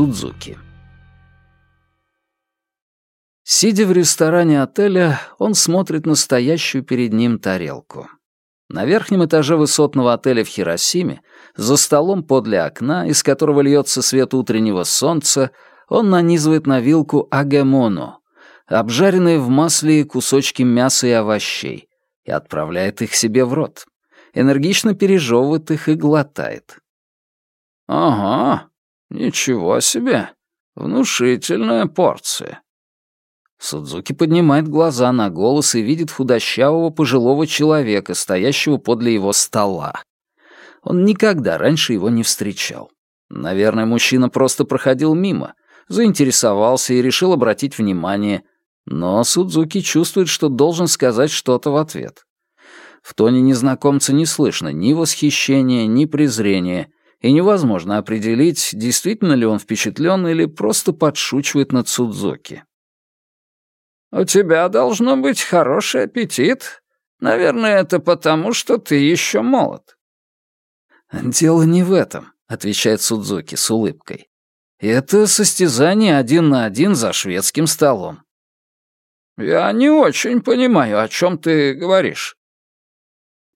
Судзуки. Сидя в ресторане отеля, он смотрит на стоящую перед ним тарелку. На верхнем этаже высотного отеля в Хиросиме, за столом подле окна, из которого льется свет утреннего солнца, он нанизывает на вилку агемоно, обжаренные в масле кусочки мяса и овощей, и отправляет их себе в рот. Энергично пережевывает их и глотает. «Ага, ничего себе. Внушительная порция», Судзуки поднимает глаза на голос и видит худощавого пожилого человека, стоящего подле его стола. Он никогда раньше его не встречал. Наверное, мужчина просто проходил мимо, заинтересовался и решил обратить внимание, но Судзуки чувствует, что должен сказать что-то в ответ. В тоне незнакомца не слышно ни восхищения, ни презрения, и невозможно определить, действительно ли он впечатлен или просто подшучивает над Судзуки. «У тебя должно быть хороший аппетит. Наверное, это потому, что ты еще молод». «Дело не в этом», — отвечает Судзуки с улыбкой. «Это состязание один на один за шведским столом». «Я не очень понимаю, о чем ты говоришь».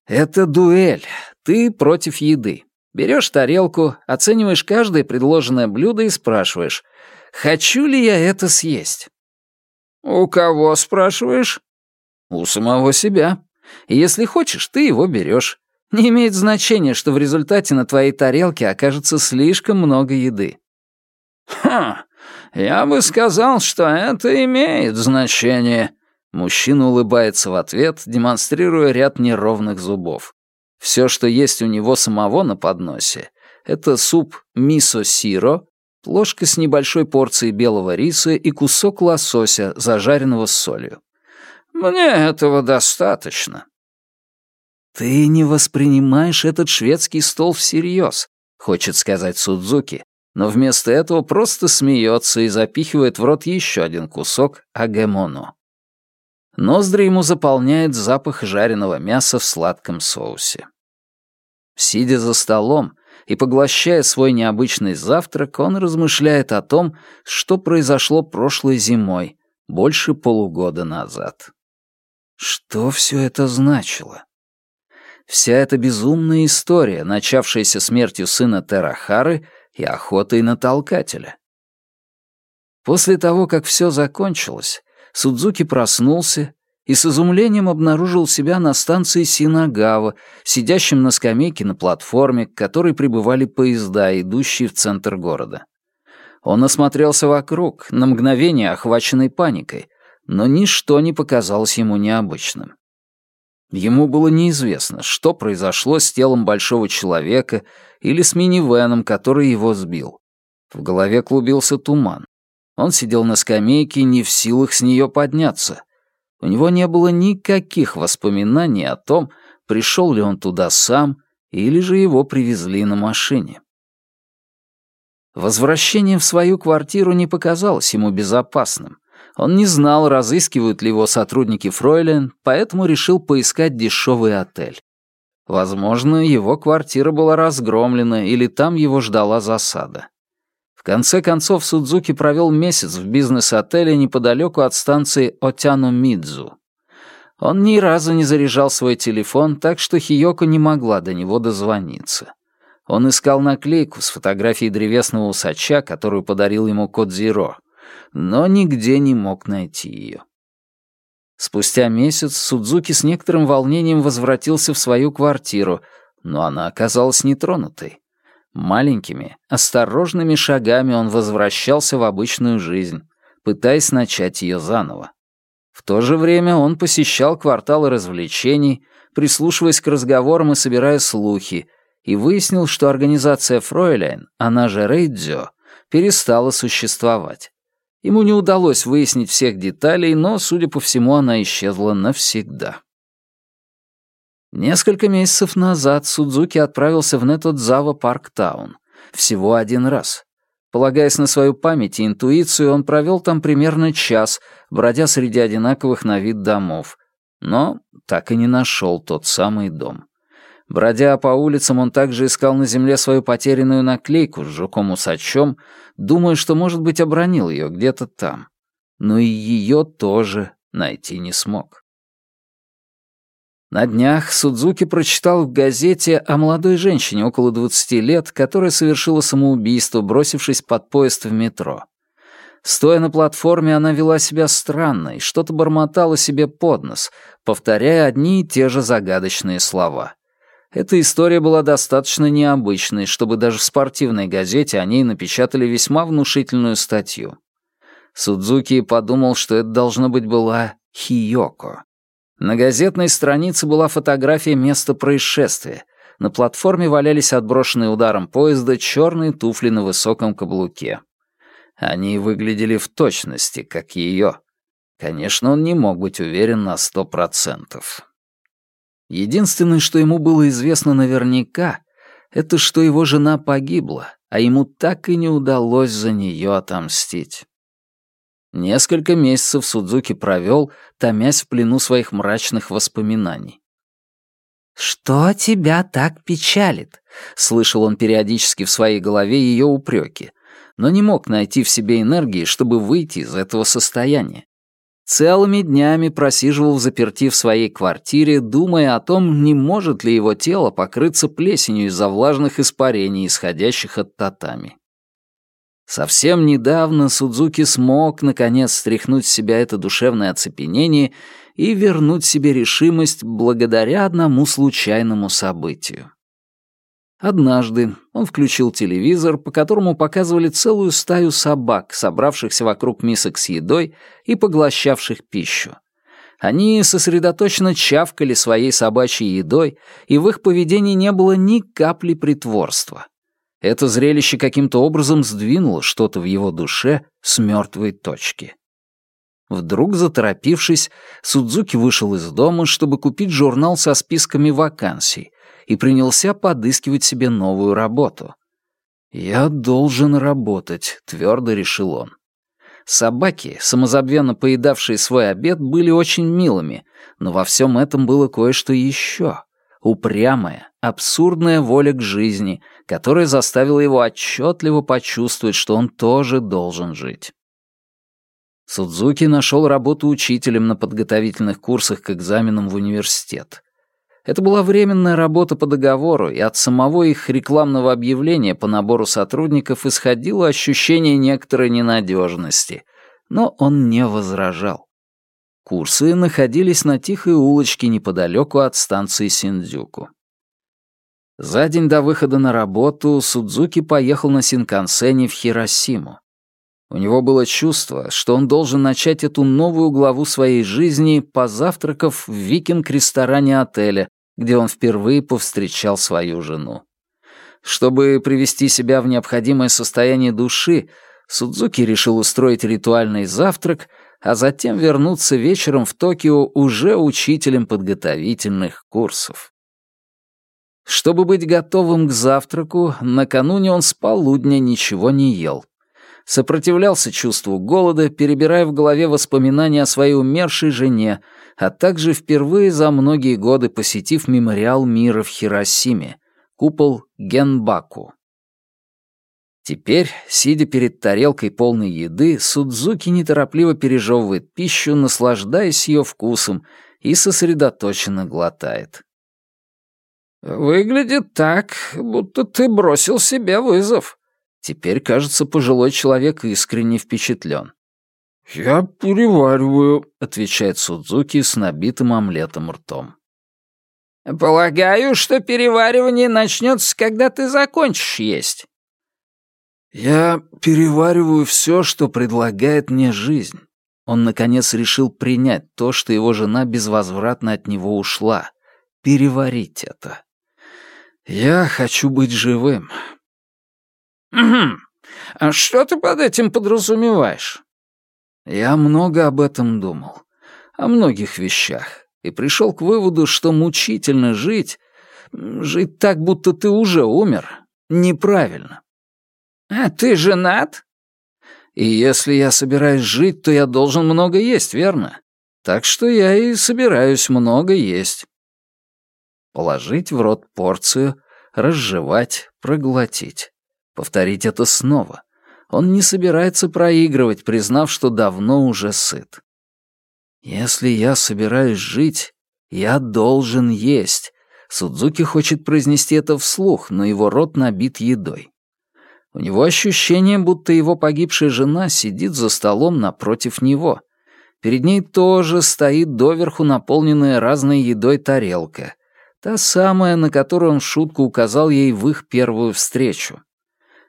«Это дуэль. Ты против еды. Берешь тарелку, оцениваешь каждое предложенное блюдо и спрашиваешь, «Хочу ли я это съесть?» «У кого, спрашиваешь?» «У самого себя. если хочешь, ты его берешь. Не имеет значения, что в результате на твоей тарелке окажется слишком много еды». «Ха, я бы сказал, что это имеет значение». Мужчина улыбается в ответ, демонстрируя ряд неровных зубов. Все, что есть у него самого на подносе, это суп мисо-сиро, ложка с небольшой порцией белого риса и кусок лосося, зажаренного с солью. «Мне этого достаточно». «Ты не воспринимаешь этот шведский стол всерьез», — хочет сказать Судзуки, но вместо этого просто смеется и запихивает в рот еще один кусок агемоно. Ноздри ему заполняет запах жареного мяса в сладком соусе. Сидя за столом, и поглощая свой необычный завтрак, он размышляет о том, что произошло прошлой зимой, больше полугода назад. Что все это значило? Вся эта безумная история, начавшаяся смертью сына Терахары и охотой на толкателя. После того, как все закончилось, Судзуки проснулся и с изумлением обнаружил себя на станции Синагава, сидящим на скамейке на платформе, к которой прибывали поезда, идущие в центр города. Он осмотрелся вокруг, на мгновение охваченный паникой, но ничто не показалось ему необычным. Ему было неизвестно, что произошло с телом большого человека или с минивеном, который его сбил. В голове клубился туман. Он сидел на скамейке, не в силах с нее подняться — у него не было никаких воспоминаний о том, пришел ли он туда сам или же его привезли на машине. Возвращение в свою квартиру не показалось ему безопасным. Он не знал, разыскивают ли его сотрудники Фройлен, поэтому решил поискать дешевый отель. Возможно, его квартира была разгромлена или там его ждала засада конце концов, Судзуки провел месяц в бизнес-отеле неподалеку от станции Отяну-Мидзу. Он ни разу не заряжал свой телефон, так что Хиёко не могла до него дозвониться. Он искал наклейку с фотографией древесного усача, которую подарил ему Кодзиро, но нигде не мог найти ее. Спустя месяц Судзуки с некоторым волнением возвратился в свою квартиру, но она оказалась нетронутой. Маленькими, осторожными шагами он возвращался в обычную жизнь, пытаясь начать ее заново. В то же время он посещал кварталы развлечений, прислушиваясь к разговорам и собирая слухи, и выяснил, что организация Фройляйн, она же Рейдзё, перестала существовать. Ему не удалось выяснить всех деталей, но, судя по всему, она исчезла навсегда. Несколько месяцев назад Судзуки отправился в Нетодзава Парктаун. Всего один раз. Полагаясь на свою память и интуицию, он провел там примерно час, бродя среди одинаковых на вид домов. Но так и не нашел тот самый дом. Бродя по улицам, он также искал на земле свою потерянную наклейку с жуком-усачом, думая, что, может быть, обронил ее где-то там. Но и ее тоже найти не смог. На днях Судзуки прочитал в газете о молодой женщине около 20 лет, которая совершила самоубийство, бросившись под поезд в метро. Стоя на платформе, она вела себя странно и что-то бормотала себе под нос, повторяя одни и те же загадочные слова. Эта история была достаточно необычной, чтобы даже в спортивной газете о ней напечатали весьма внушительную статью. Судзуки подумал, что это должно быть была Хиёко. На газетной странице была фотография места происшествия. На платформе валялись отброшенные ударом поезда черные туфли на высоком каблуке. Они выглядели в точности, как ее. Конечно, он не мог быть уверен на сто процентов. Единственное, что ему было известно наверняка, это что его жена погибла, а ему так и не удалось за нее отомстить. Несколько месяцев Судзуки провел, томясь в плену своих мрачных воспоминаний. «Что тебя так печалит?» — слышал он периодически в своей голове ее упреки, но не мог найти в себе энергии, чтобы выйти из этого состояния. Целыми днями просиживал в заперти в своей квартире, думая о том, не может ли его тело покрыться плесенью из-за влажных испарений, исходящих от татами. Совсем недавно Судзуки смог, наконец, стряхнуть с себя это душевное оцепенение и вернуть себе решимость благодаря одному случайному событию. Однажды он включил телевизор, по которому показывали целую стаю собак, собравшихся вокруг мисок с едой и поглощавших пищу. Они сосредоточенно чавкали своей собачьей едой, и в их поведении не было ни капли притворства. Это зрелище каким-то образом сдвинуло что-то в его душе с мертвой точки. Вдруг, заторопившись, Судзуки вышел из дома, чтобы купить журнал со списками вакансий, и принялся подыскивать себе новую работу. «Я должен работать», — твердо решил он. Собаки, самозабвенно поедавшие свой обед, были очень милыми, но во всем этом было кое-что еще упрямая, абсурдная воля к жизни, которая заставила его отчетливо почувствовать, что он тоже должен жить. Судзуки нашел работу учителем на подготовительных курсах к экзаменам в университет. Это была временная работа по договору, и от самого их рекламного объявления по набору сотрудников исходило ощущение некоторой ненадежности, но он не возражал. Курсы находились на тихой улочке неподалеку от станции Синдзюку. За день до выхода на работу Судзуки поехал на Синкансене в Хиросиму. У него было чувство, что он должен начать эту новую главу своей жизни, позавтракав в викинг-ресторане отеля, где он впервые повстречал свою жену. Чтобы привести себя в необходимое состояние души, Судзуки решил устроить ритуальный завтрак — а затем вернуться вечером в Токио уже учителем подготовительных курсов. Чтобы быть готовым к завтраку, накануне он с полудня ничего не ел. Сопротивлялся чувству голода, перебирая в голове воспоминания о своей умершей жене, а также впервые за многие годы посетив мемориал мира в Хиросиме, купол Генбаку. Теперь, сидя перед тарелкой полной еды, Судзуки неторопливо пережевывает пищу, наслаждаясь ее вкусом, и сосредоточенно глотает. «Выглядит так, будто ты бросил себе вызов». Теперь, кажется, пожилой человек искренне впечатлен. «Я перевариваю», — отвечает Судзуки с набитым омлетом ртом. «Полагаю, что переваривание начнется, когда ты закончишь есть». Я перевариваю все, что предлагает мне жизнь. Он, наконец, решил принять то, что его жена безвозвратно от него ушла. Переварить это. Я хочу быть живым. Угу. А что ты под этим подразумеваешь? Я много об этом думал. О многих вещах. И пришел к выводу, что мучительно жить, жить так, будто ты уже умер, неправильно. «А ты женат?» «И если я собираюсь жить, то я должен много есть, верно? Так что я и собираюсь много есть». Положить в рот порцию, разжевать, проглотить. Повторить это снова. Он не собирается проигрывать, признав, что давно уже сыт. «Если я собираюсь жить, я должен есть». Судзуки хочет произнести это вслух, но его рот набит едой. У него ощущение, будто его погибшая жена сидит за столом напротив него. Перед ней тоже стоит доверху наполненная разной едой тарелка. Та самая, на которую он в шутку указал ей в их первую встречу.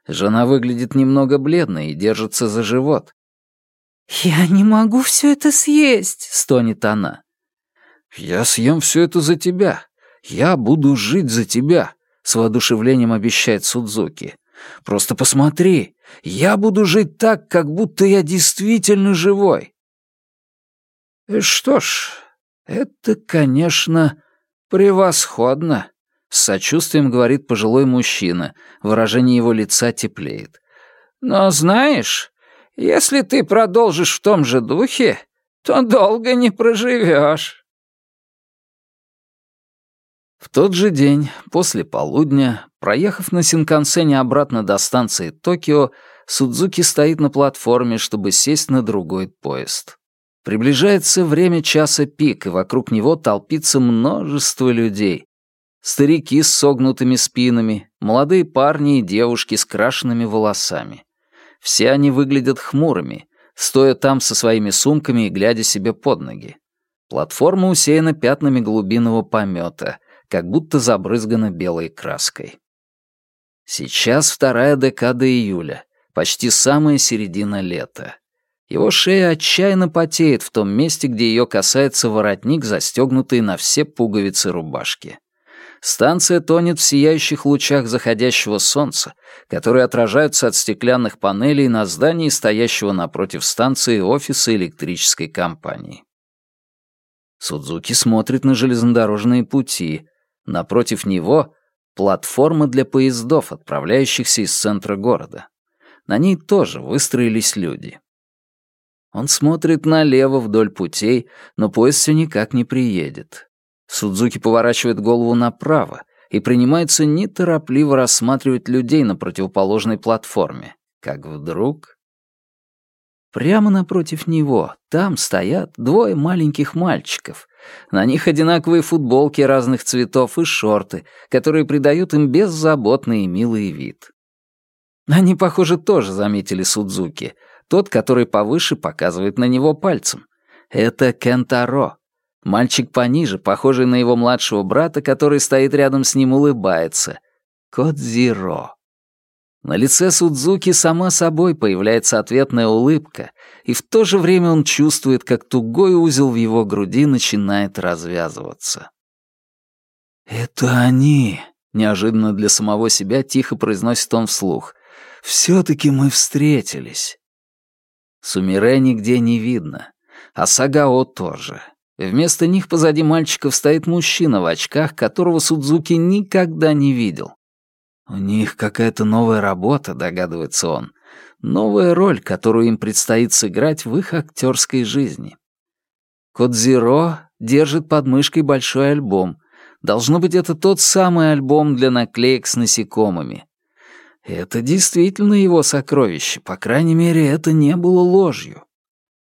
Жена выглядит немного бледной и держится за живот. «Я не могу все это съесть», — стонет она. «Я съем все это за тебя. Я буду жить за тебя», — с воодушевлением обещает Судзуки. «Просто посмотри, я буду жить так, как будто я действительно живой». «Что ж, это, конечно, превосходно», — с сочувствием говорит пожилой мужчина. Выражение его лица теплеет. «Но знаешь, если ты продолжишь в том же духе, то долго не проживешь». В тот же день, после полудня, проехав на Синкансене обратно до станции Токио, Судзуки стоит на платформе, чтобы сесть на другой поезд. Приближается время часа пик, и вокруг него толпится множество людей. Старики с согнутыми спинами, молодые парни и девушки с крашенными волосами. Все они выглядят хмурыми, стоя там со своими сумками и глядя себе под ноги. Платформа усеяна пятнами голубиного помета, как будто забрызгана белой краской. Сейчас вторая декада июля, почти самая середина лета. Его шея отчаянно потеет в том месте, где ее касается воротник, застегнутый на все пуговицы рубашки. Станция тонет в сияющих лучах заходящего солнца, которые отражаются от стеклянных панелей на здании, стоящего напротив станции офиса электрической компании. Судзуки смотрит на железнодорожные пути. Напротив него — платформа для поездов, отправляющихся из центра города. На ней тоже выстроились люди. Он смотрит налево вдоль путей, но поезд все никак не приедет. Судзуки поворачивает голову направо и принимается неторопливо рассматривать людей на противоположной платформе. Как вдруг... Прямо напротив него, там стоят двое маленьких мальчиков. На них одинаковые футболки разных цветов и шорты, которые придают им беззаботный и милый вид. Они, похоже, тоже заметили Судзуки — тот, который повыше, показывает на него пальцем. Это Кентаро. Мальчик пониже, похожий на его младшего брата, который стоит рядом с ним, улыбается. Кодзиро. На лице Судзуки сама собой появляется ответная улыбка, и в то же время он чувствует, как тугой узел в его груди начинает развязываться. «Это они», — неожиданно для самого себя тихо произносит он вслух. «Все-таки мы встретились». Сумире нигде не видно. А Сагао тоже. Вместо них позади мальчиков стоит мужчина в очках, которого Судзуки никогда не видел. У них какая-то новая работа, догадывается он. Новая роль, которую им предстоит сыграть в их актерской жизни. Кодзиро держит под мышкой большой альбом. Должно быть, это тот самый альбом для наклеек с насекомыми. Это действительно его сокровище, по крайней мере, это не было ложью.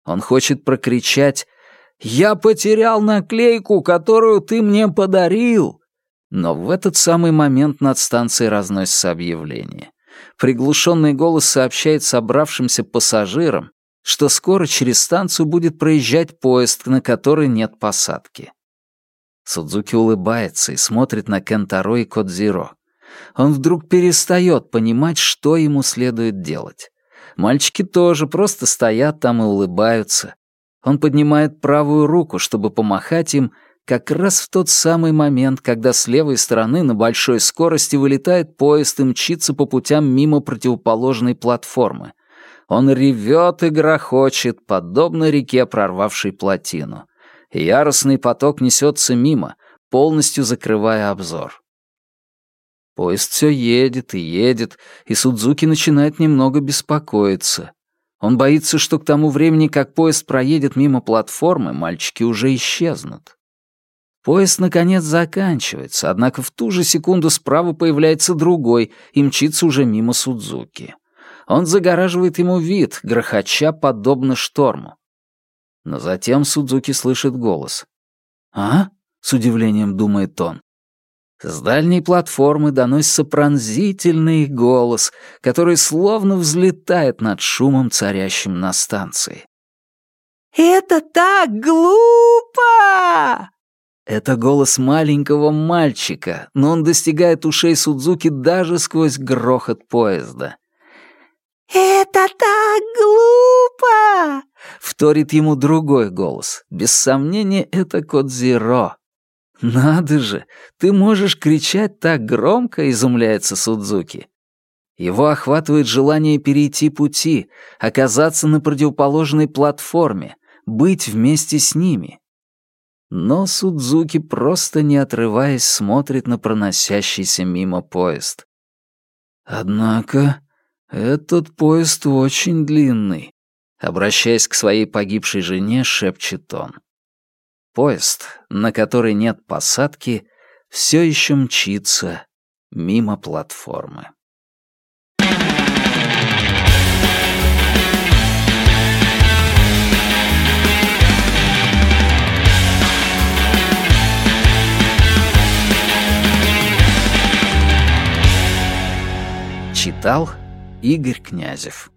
Он хочет прокричать «Я потерял наклейку, которую ты мне подарил!» Но в этот самый момент над станцией разносится объявление. Приглушенный голос сообщает собравшимся пассажирам, что скоро через станцию будет проезжать поезд, на который нет посадки. Судзуки улыбается и смотрит на Кентаро и Кодзиро он вдруг перестает понимать, что ему следует делать. Мальчики тоже просто стоят там и улыбаются. Он поднимает правую руку, чтобы помахать им, как раз в тот самый момент, когда с левой стороны на большой скорости вылетает поезд и мчится по путям мимо противоположной платформы. Он ревет и грохочет, подобно реке, прорвавшей плотину. Яростный поток несется мимо, полностью закрывая обзор. Поезд все едет и едет, и Судзуки начинает немного беспокоиться. Он боится, что к тому времени, как поезд проедет мимо платформы, мальчики уже исчезнут. Поезд, наконец, заканчивается, однако в ту же секунду справа появляется другой и мчится уже мимо Судзуки. Он загораживает ему вид, грохоча подобно шторму. Но затем Судзуки слышит голос. «А?» — с удивлением думает он. С дальней платформы доносится пронзительный голос, который словно взлетает над шумом, царящим на станции. «Это так глупо!» Это голос маленького мальчика, но он достигает ушей Судзуки даже сквозь грохот поезда. «Это так глупо!» — вторит ему другой голос. Без сомнения, это Кодзиро. «Надо же, ты можешь кричать так громко!» — изумляется Судзуки. Его охватывает желание перейти пути, оказаться на противоположной платформе, быть вместе с ними. Но Судзуки, просто не отрываясь, смотрит на проносящийся мимо поезд. Однако этот поезд очень длинный, обращаясь к своей погибшей жене, шепчет он. Поезд, на который нет посадки, все еще мчится мимо платформы. Читал Игорь Князев